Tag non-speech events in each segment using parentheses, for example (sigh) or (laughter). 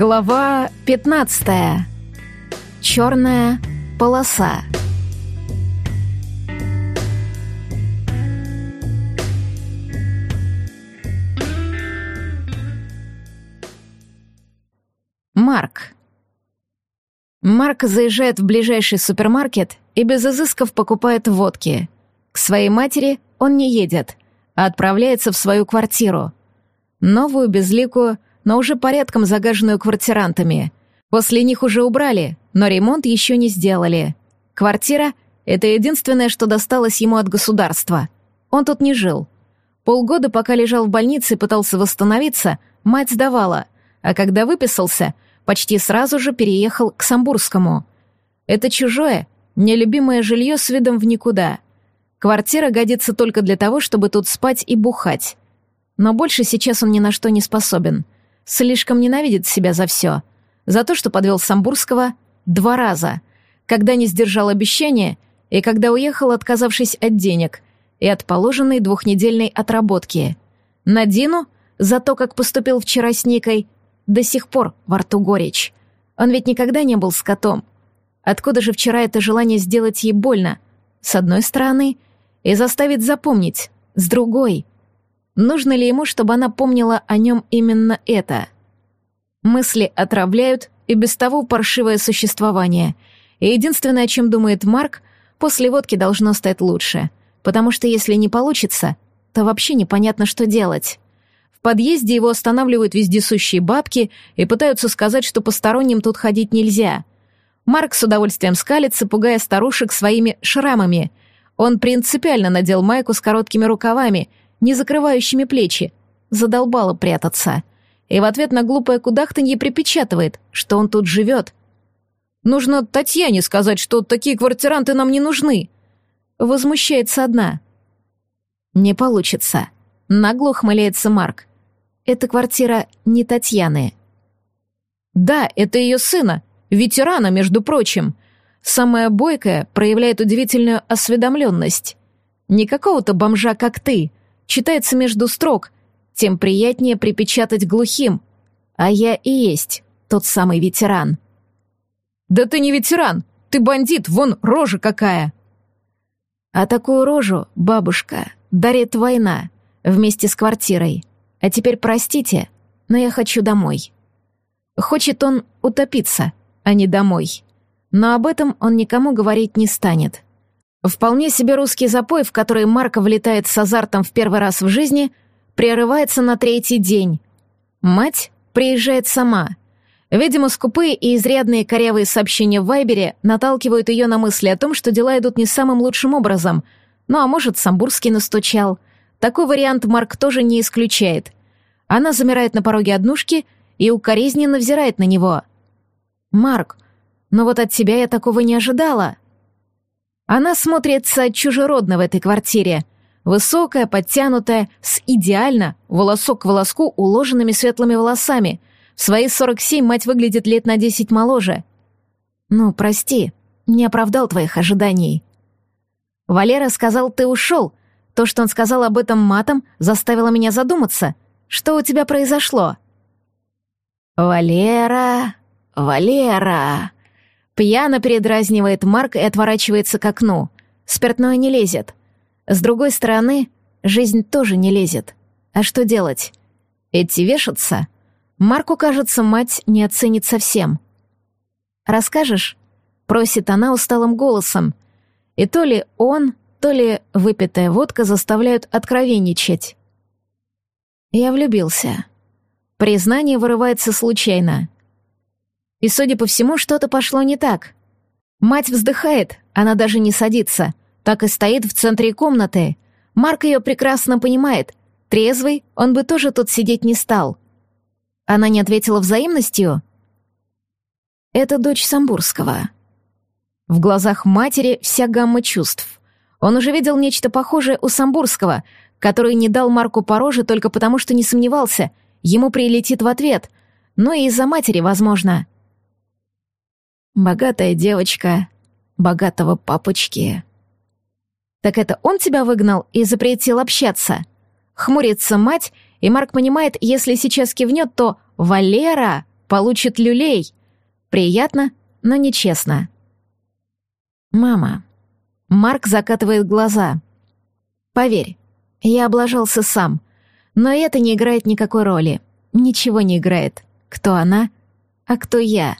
Глава 15. Черная полоса. Марк. Марк заезжает в ближайший супермаркет и без изысков покупает водки. К своей матери он не едет, а отправляется в свою квартиру. Новую, безликую, но уже порядком загаженную квартирантами. После них уже убрали, но ремонт еще не сделали. Квартира — это единственное, что досталось ему от государства. Он тут не жил. Полгода, пока лежал в больнице и пытался восстановиться, мать сдавала, а когда выписался, почти сразу же переехал к Самбурскому. Это чужое, нелюбимое жилье с видом в никуда. Квартира годится только для того, чтобы тут спать и бухать. Но больше сейчас он ни на что не способен — слишком ненавидит себя за все. За то, что подвел Самбурского два раза, когда не сдержал обещания и когда уехал, отказавшись от денег и от положенной двухнедельной отработки. На Дину за то, как поступил вчера с Никой, до сих пор во рту горечь. Он ведь никогда не был скотом. Откуда же вчера это желание сделать ей больно? С одной стороны, и заставить запомнить, с другой — Нужно ли ему, чтобы она помнила о нем именно это? Мысли отравляют и без того паршивое существование. И единственное, о чем думает Марк, после водки должно стать лучше. Потому что если не получится, то вообще непонятно, что делать. В подъезде его останавливают вездесущие бабки и пытаются сказать, что посторонним тут ходить нельзя. Марк с удовольствием скалится, пугая старушек своими шрамами. Он принципиально надел майку с короткими рукавами — не закрывающими плечи. Задолбало прятаться. И в ответ на глупое кудахтанье припечатывает, что он тут живет. «Нужно Татьяне сказать, что такие квартиранты нам не нужны». Возмущается одна. «Не получится». Нагло ухмыляется Марк. «Эта квартира не Татьяны». «Да, это ее сына, ветерана, между прочим. Самая бойкая проявляет удивительную осведомленность. Не какого-то бомжа, как ты, читается между строк, тем приятнее припечатать глухим. А я и есть тот самый ветеран. «Да ты не ветеран! Ты бандит! Вон рожа какая!» А такую рожу, бабушка, дарит война вместе с квартирой. А теперь простите, но я хочу домой. Хочет он утопиться, а не домой. Но об этом он никому говорить не станет. Вполне себе русский запой, в который Марко влетает с азартом в первый раз в жизни, прерывается на третий день. Мать приезжает сама. Видимо, скупые и изрядные корявые сообщения в Вайбере наталкивают ее на мысли о том, что дела идут не самым лучшим образом. Ну а может, Самбурский настучал. Такой вариант Марк тоже не исключает. Она замирает на пороге однушки и укоризненно взирает на него. «Марк, но вот от тебя я такого не ожидала», она смотрится чужеродно в этой квартире. Высокая, подтянутая, с идеально, волосок к волоску, уложенными светлыми волосами. В свои 47 мать выглядит лет на 10 моложе. «Ну, прости, не оправдал твоих ожиданий». «Валера сказал, ты ушел. То, что он сказал об этом матом, заставило меня задуматься. Что у тебя произошло?» «Валера, Валера...» Пьяно передразнивает Марк и отворачивается к окну. Спиртное не лезет. С другой стороны, жизнь тоже не лезет. А что делать? Идти вешаться? Марку, кажется, мать не оценит совсем. «Расскажешь?» — просит она усталым голосом. И то ли он, то ли выпитая водка заставляют откровенничать. Я влюбился. Признание вырывается случайно. И, судя по всему, что-то пошло не так. Мать вздыхает, она даже не садится, так и стоит в центре комнаты. Марк ее прекрасно понимает. Трезвый, он бы тоже тут сидеть не стал. Она не ответила взаимностью? Это дочь Самбурского. В глазах матери вся гамма чувств. Он уже видел нечто похожее у Самбурского, который не дал Марку по роже только потому, что не сомневался, ему прилетит в ответ, но и из-за матери, возможно. — Богатая девочка, богатого папочки. Так это он тебя выгнал и запретил общаться? Хмурится мать, и Марк понимает, если сейчас кивнет, то «Валера» получит люлей. Приятно, но нечестно. «Мама». Марк закатывает глаза. «Поверь, я облажался сам, но это не играет никакой роли. Ничего не играет. Кто она, а кто я.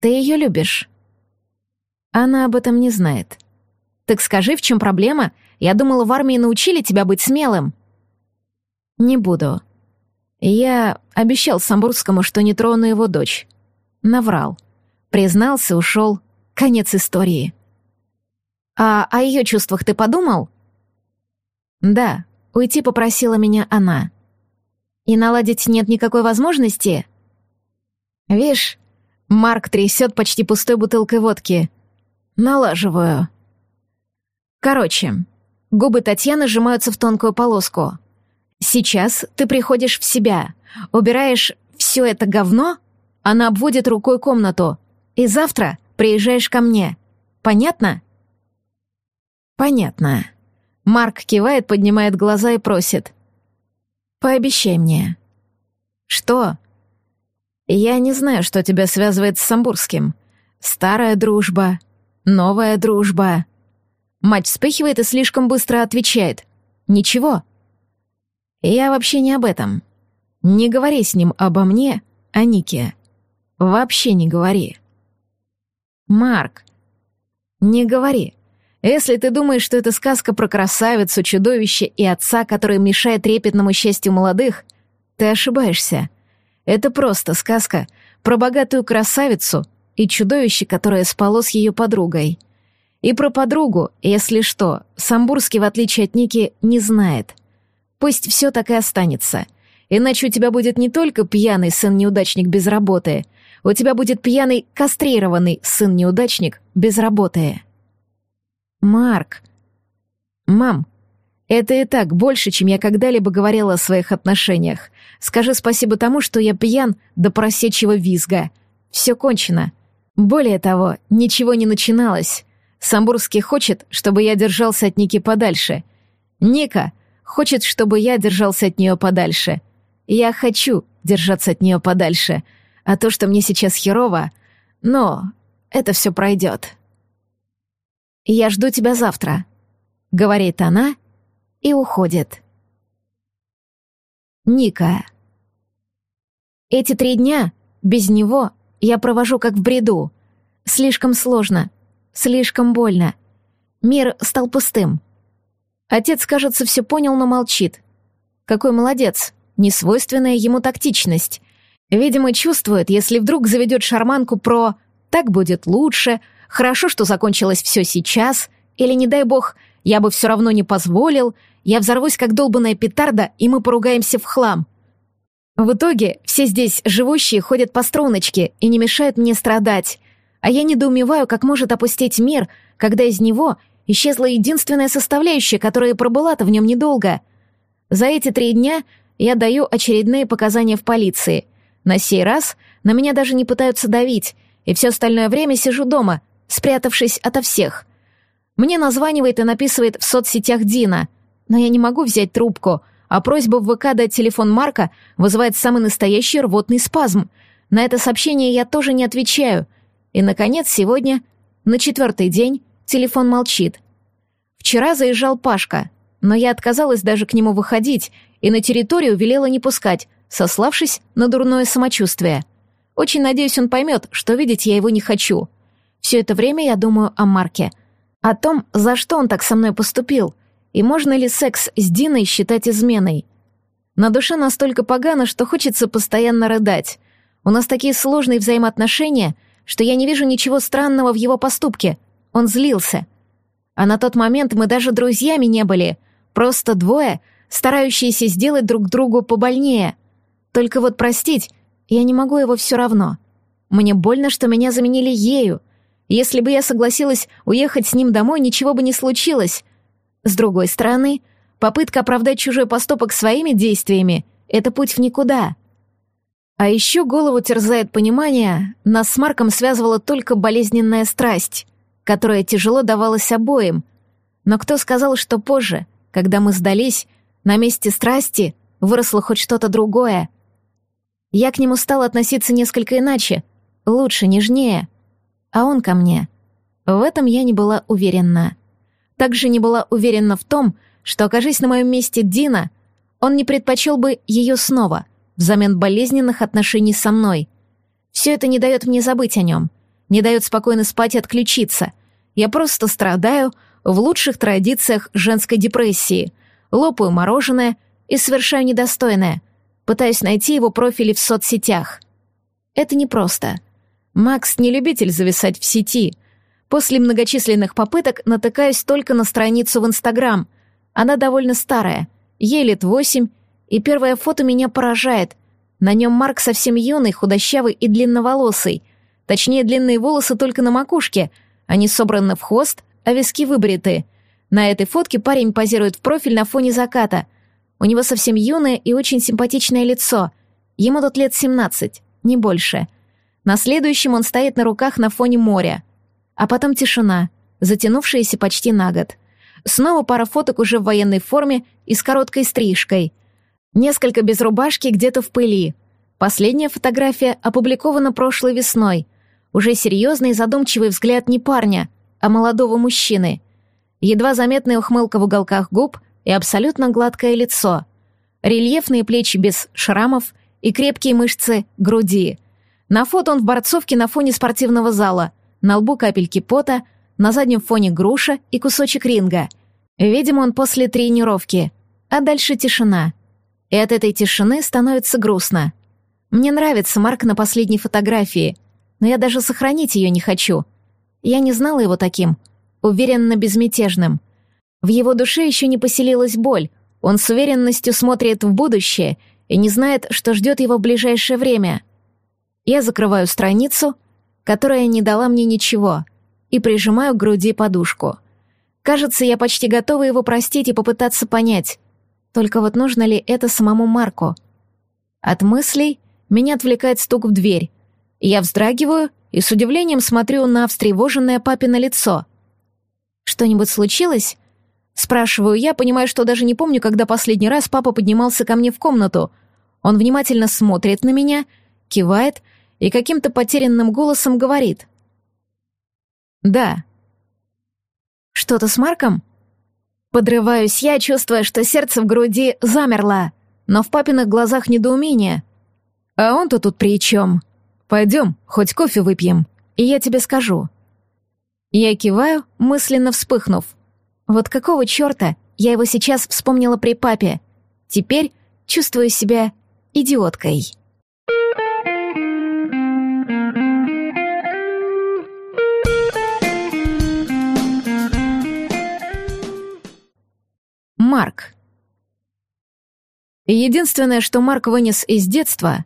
Ты ее любишь?» Она об этом не знает. «Так скажи, в чем проблема? Я думала, в армии научили тебя быть смелым». «Не буду. Я обещал Самбурскому, что не трону его дочь. Наврал. Признался, ушел. Конец истории. А о ее чувствах ты подумал? Да, уйти попросила меня она. И наладить нет никакой возможности? Вишь, Марк трясет почти пустой бутылкой водки. Налаживаю. Короче, губы Татьяны сжимаются в тонкую полоску. Сейчас ты приходишь в себя, убираешь все это говно, она обводит рукой комнату, и завтра приезжаешь ко мне. Понятно?» «Понятно». Марк кивает, поднимает глаза и просит. «Пообещай мне». «Что?» «Я не знаю, что тебя связывает с Самбурским. Старая дружба, новая дружба». Мать вспыхивает и слишком быстро отвечает. «Ничего». «Я вообще не об этом. Не говори с ним обо мне, о Нике. Вообще не говори». Марк, не говори. Если ты думаешь, что это сказка про красавицу, чудовище и отца, который мешает трепетному счастью молодых, ты ошибаешься. Это просто сказка про богатую красавицу и чудовище, которое спало с ее подругой. И про подругу, если что, Самбурский, в отличие от Ники, не знает. Пусть все так и останется. Иначе у тебя будет не только пьяный сын-неудачник без работы — у тебя будет пьяный, кастрированный сын-неудачник без работы. Марк. Мам, это и так больше, чем я когда-либо говорила о своих отношениях. Скажи спасибо тому, что я пьян до просечьего визга. Все кончено. Более того, ничего не начиналось. Самбурский хочет, чтобы я держался от Ники подальше. Ника хочет, чтобы я держался от нее подальше. Я хочу держаться от нее подальше — а то, что мне сейчас херово, но это все пройдет. «Я жду тебя завтра», — говорит она и уходит. Ника. Эти три дня без него я провожу как в бреду. Слишком сложно, слишком больно. Мир стал пустым. Отец, кажется, все понял, но молчит. Какой молодец, несвойственная ему тактичность. Видимо, чувствует, если вдруг заведет шарманку про «так будет лучше», «хорошо, что закончилось все сейчас», или, не дай бог, «я бы все равно не позволил», «я взорвусь, как долбанная петарда, и мы поругаемся в хлам». В итоге все здесь живущие ходят по струночке и не мешают мне страдать, а я недоумеваю, как может опустить мир, когда из него исчезла единственная составляющая, которая пробыла-то в нем недолго. За эти три дня я даю очередные показания в полиции — на сей раз на меня даже не пытаются давить, и все остальное время сижу дома, спрятавшись ото всех. Мне названивает и написывает в соцсетях Дина, но я не могу взять трубку, а просьба в ВК дать телефон Марка вызывает самый настоящий рвотный спазм. На это сообщение я тоже не отвечаю. И, наконец, сегодня, на четвертый день, телефон молчит. Вчера заезжал Пашка, но я отказалась даже к нему выходить и на территорию велела не пускать, сославшись на дурное самочувствие. Очень надеюсь, он поймет, что видеть я его не хочу. Все это время я думаю о Марке. О том, за что он так со мной поступил, и можно ли секс с Диной считать изменой. На душе настолько погано, что хочется постоянно рыдать. У нас такие сложные взаимоотношения, что я не вижу ничего странного в его поступке. Он злился. А на тот момент мы даже друзьями не были, просто двое, старающиеся сделать друг другу побольнее — только вот простить я не могу его все равно. Мне больно, что меня заменили ею. Если бы я согласилась уехать с ним домой, ничего бы не случилось. С другой стороны, попытка оправдать чужой поступок своими действиями — это путь в никуда. А еще голову терзает понимание, нас с Марком связывала только болезненная страсть, которая тяжело давалась обоим. Но кто сказал, что позже, когда мы сдались, на месте страсти выросло хоть что-то другое — Я к нему стала относиться несколько иначе, лучше, нежнее. А он ко мне. В этом я не была уверена. Также не была уверена в том, что, окажись на моем месте Дина, он не предпочел бы ее снова, взамен болезненных отношений со мной. Все это не дает мне забыть о нем, не дает спокойно спать и отключиться. Я просто страдаю в лучших традициях женской депрессии, лопаю мороженое и совершаю недостойное, пытаюсь найти его профили в соцсетях. Это непросто. Макс не любитель зависать в сети. После многочисленных попыток натыкаюсь только на страницу в Инстаграм. Она довольно старая, ей лет восемь, и первое фото меня поражает. На нем Марк совсем юный, худощавый и длинноволосый. Точнее, длинные волосы только на макушке. Они собраны в хвост, а виски выбриты. На этой фотке парень позирует в профиль на фоне заката. У него совсем юное и очень симпатичное лицо. Ему тут лет 17, не больше. На следующем он стоит на руках на фоне моря. А потом тишина, затянувшаяся почти на год. Снова пара фоток уже в военной форме и с короткой стрижкой. Несколько без рубашки где-то в пыли. Последняя фотография опубликована прошлой весной. Уже серьезный и задумчивый взгляд не парня, а молодого мужчины. Едва заметная ухмылка в уголках губ и абсолютно гладкое лицо. Рельефные плечи без шрамов и крепкие мышцы груди. На фото он в борцовке на фоне спортивного зала. На лбу капельки пота, на заднем фоне груша и кусочек ринга. Видимо, он после тренировки. А дальше тишина. И от этой тишины становится грустно. Мне нравится Марк на последней фотографии, но я даже сохранить ее не хочу. Я не знала его таким, уверенно безмятежным. В его душе еще не поселилась боль. Он с уверенностью смотрит в будущее и не знает, что ждет его в ближайшее время. Я закрываю страницу, которая не дала мне ничего, и прижимаю к груди подушку. Кажется, я почти готова его простить и попытаться понять. Только вот нужно ли это самому Марку? От мыслей меня отвлекает стук в дверь. Я вздрагиваю и с удивлением смотрю на встревоженное папино лицо. «Что-нибудь случилось?» Спрашиваю я, понимая, что даже не помню, когда последний раз папа поднимался ко мне в комнату. Он внимательно смотрит на меня, кивает и каким-то потерянным голосом говорит. «Да». «Что-то с Марком?» Подрываюсь я, чувствуя, что сердце в груди замерло, но в папиных глазах недоумение. «А он-то тут при чем? Пойдем, хоть кофе выпьем, и я тебе скажу». Я киваю, мысленно вспыхнув. Вот какого черта я его сейчас вспомнила при папе? Теперь чувствую себя идиоткой. Марк. Единственное, что Марк вынес из детства,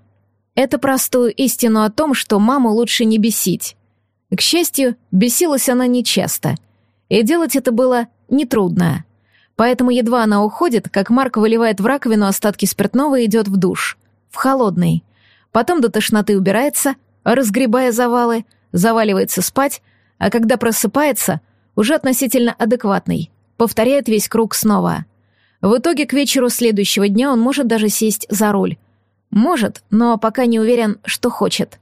это простую истину о том, что маму лучше не бесить. К счастью, бесилась она нечасто, и делать это было нетрудно. Поэтому едва она уходит, как Марк выливает в раковину остатки спиртного и идет в душ. В холодный. Потом до тошноты убирается, разгребая завалы, заваливается спать, а когда просыпается, уже относительно адекватный, повторяет весь круг снова. В итоге к вечеру следующего дня он может даже сесть за руль. Может, но пока не уверен, что хочет.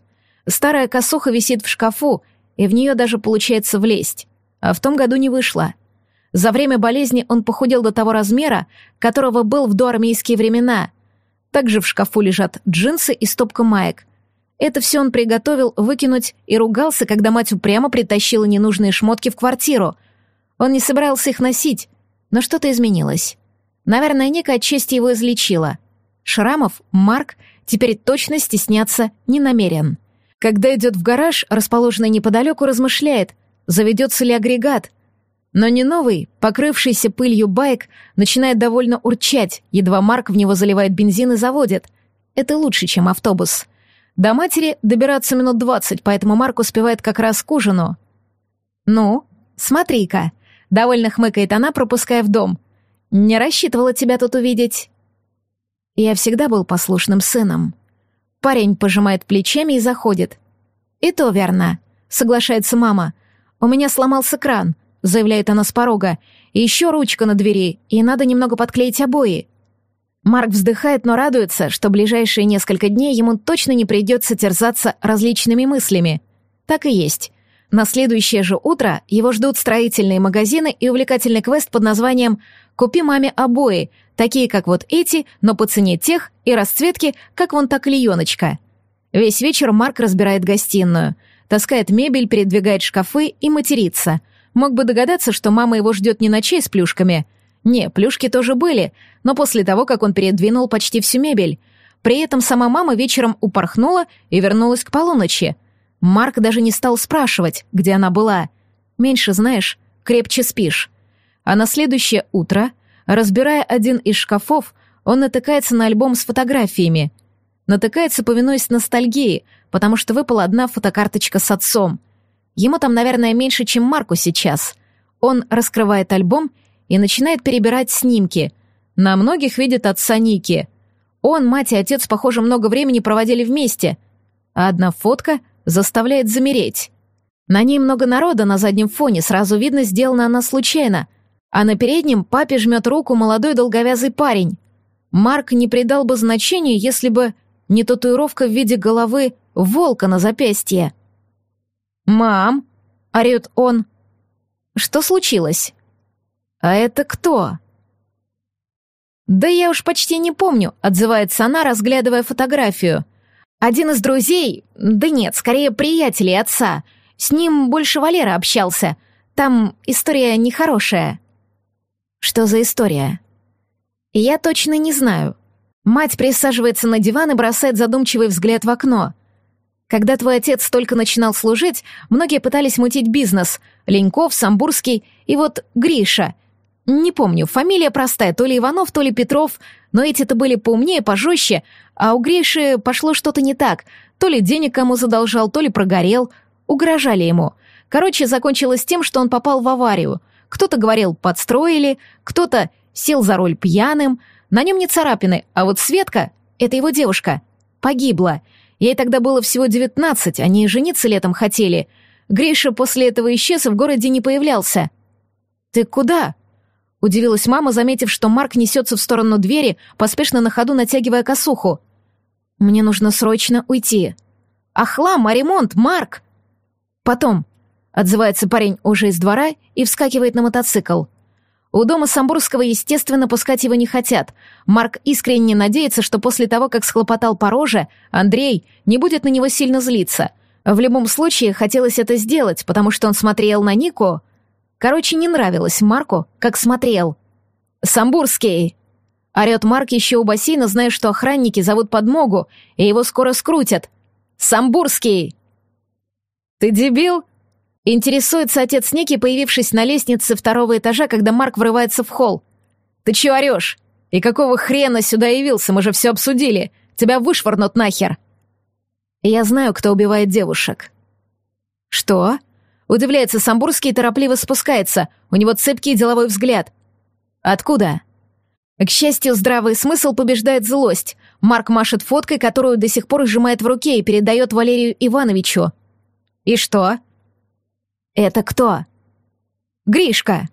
Старая косуха висит в шкафу, и в нее даже получается влезть. А в том году не вышло. За время болезни он похудел до того размера, которого был в доармейские времена. Также в шкафу лежат джинсы и стопка маек. Это все он приготовил выкинуть и ругался, когда мать упрямо притащила ненужные шмотки в квартиру. Он не собирался их носить, но что-то изменилось. Наверное, Ника отчасти его излечила. Шрамов Марк теперь точно стесняться не намерен. Когда идет в гараж, расположенный неподалеку, размышляет, заведется ли агрегат — но не новый, покрывшийся пылью байк начинает довольно урчать, едва Марк в него заливает бензин и заводит. Это лучше, чем автобус. До матери добираться минут двадцать, поэтому Марк успевает как раз к ужину. «Ну, смотри-ка», — довольно хмыкает она, пропуская в дом. «Не рассчитывала тебя тут увидеть». Я всегда был послушным сыном. Парень пожимает плечами и заходит. «И то верно», — соглашается мама. «У меня сломался кран. — заявляет она с порога. «И еще ручка на двери, и надо немного подклеить обои». Марк вздыхает, но радуется, что ближайшие несколько дней ему точно не придется терзаться различными мыслями. Так и есть. На следующее же утро его ждут строительные магазины и увлекательный квест под названием «Купи маме обои», такие как вот эти, но по цене тех, и расцветки, как вон та клееночка. Весь вечер Марк разбирает гостиную, таскает мебель, передвигает шкафы и матерится. Мог бы догадаться, что мама его ждет не на чай с плюшками — не, плюшки тоже были, но после того, как он передвинул почти всю мебель. При этом сама мама вечером упорхнула и вернулась к полуночи. Марк даже не стал спрашивать, где она была. Меньше знаешь, крепче спишь. А на следующее утро, разбирая один из шкафов, он натыкается на альбом с фотографиями. Натыкается, повинуясь ностальгии, потому что выпала одна фотокарточка с отцом. Ему там, наверное, меньше, чем Марку сейчас. Он раскрывает альбом и начинает перебирать снимки. На многих видит отца Ники. Он, мать и отец, похоже, много времени проводили вместе. А одна фотка заставляет замереть. На ней много народа на заднем фоне, сразу видно, сделана она случайно. А на переднем папе жмет руку молодой долговязый парень. Марк не придал бы значения, если бы не татуировка в виде головы волка на запястье. «Мам!» — орёт он. «Что случилось?» «А это кто?» «Да я уж почти не помню», — отзывается она, разглядывая фотографию. «Один из друзей, да нет, скорее приятелей отца. С ним больше Валера общался. Там история нехорошая». «Что за история?» «Я точно не знаю». Мать присаживается на диван и бросает задумчивый взгляд в окно. Когда твой отец только начинал служить, многие пытались мутить бизнес. Леньков, Самбурский и вот Гриша — не помню, фамилия простая, то ли Иванов, то ли Петров, но эти-то были поумнее, пожестче, а у Гриши пошло что-то не так. То ли денег кому задолжал, то ли прогорел. Угрожали ему. Короче, закончилось тем, что он попал в аварию. Кто-то говорил «подстроили», кто-то сел за руль пьяным. На нем не царапины, а вот Светка, это его девушка, погибла. Ей тогда было всего девятнадцать, они жениться летом хотели. Гриша после этого исчез и в городе не появлялся. «Ты куда?» Удивилась мама, заметив, что Марк несется в сторону двери, поспешно на ходу натягивая косуху. «Мне нужно срочно уйти». «Ахлам, а ремонт, Марк!» «Потом», — отзывается парень уже из двора и вскакивает на мотоцикл. У дома Самбурского, естественно, пускать его не хотят. Марк искренне надеется, что после того, как схлопотал по роже, Андрей не будет на него сильно злиться. В любом случае, хотелось это сделать, потому что он смотрел на Нику, Короче, не нравилось Марку, как смотрел. «Самбурский!» Орет Марк еще у бассейна, зная, что охранники зовут подмогу, и его скоро скрутят. «Самбурский!» «Ты дебил?» Интересуется отец Ники, появившись на лестнице второго этажа, когда Марк врывается в холл. «Ты чё орёшь? И какого хрена сюда явился? Мы же все обсудили. Тебя вышвырнут нахер!» «Я знаю, кто убивает девушек». «Что?» Удивляется Самбурский и торопливо спускается. У него цепкий деловой взгляд. Откуда? К счастью, здравый смысл побеждает злость. Марк машет фоткой, которую до сих пор сжимает в руке и передает Валерию Ивановичу. И что? Это кто? Гришка.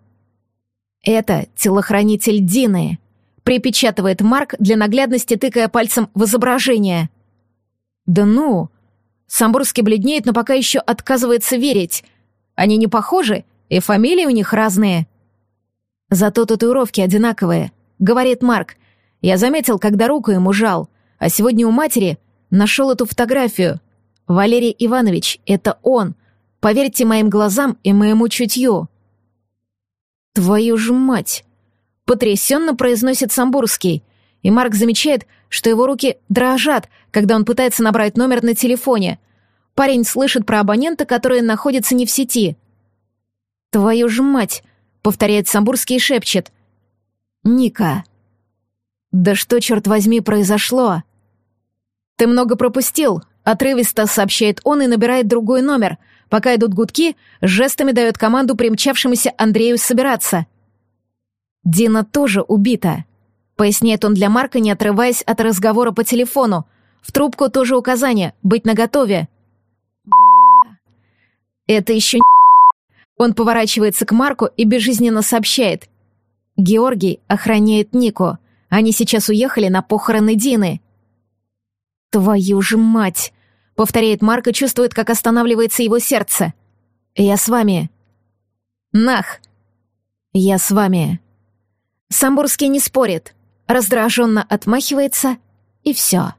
Это телохранитель Дины. Припечатывает Марк для наглядности, тыкая пальцем в изображение. Да ну! Самбурский бледнеет, но пока еще отказывается верить. Они не похожи, и фамилии у них разные. Зато татуировки одинаковые, говорит Марк. Я заметил, когда руку ему жал, а сегодня у матери нашел эту фотографию. Валерий Иванович, это он. Поверьте моим глазам и моему чутью. Твою ж мать! Потрясенно произносит Самбурский, и Марк замечает, что его руки дрожат, когда он пытается набрать номер на телефоне. Парень слышит про абонента, который находится не в сети. «Твою ж мать!» — повторяет Самбурский и шепчет. «Ника!» «Да что, черт возьми, произошло?» «Ты много пропустил», — отрывисто сообщает он и набирает другой номер. Пока идут гудки, жестами дает команду примчавшемуся Андрею собираться. «Дина тоже убита», — поясняет он для Марка, не отрываясь от разговора по телефону. «В трубку тоже указание — быть наготове». Это еще не... (laughs) Он поворачивается к Марку и безжизненно сообщает. Георгий охраняет Нику. Они сейчас уехали на похороны Дины. «Твою же мать!» — повторяет Марк и чувствует, как останавливается его сердце. «Я с вами». «Нах!» «Я с вами». Самбурский не спорит, раздраженно отмахивается, и все.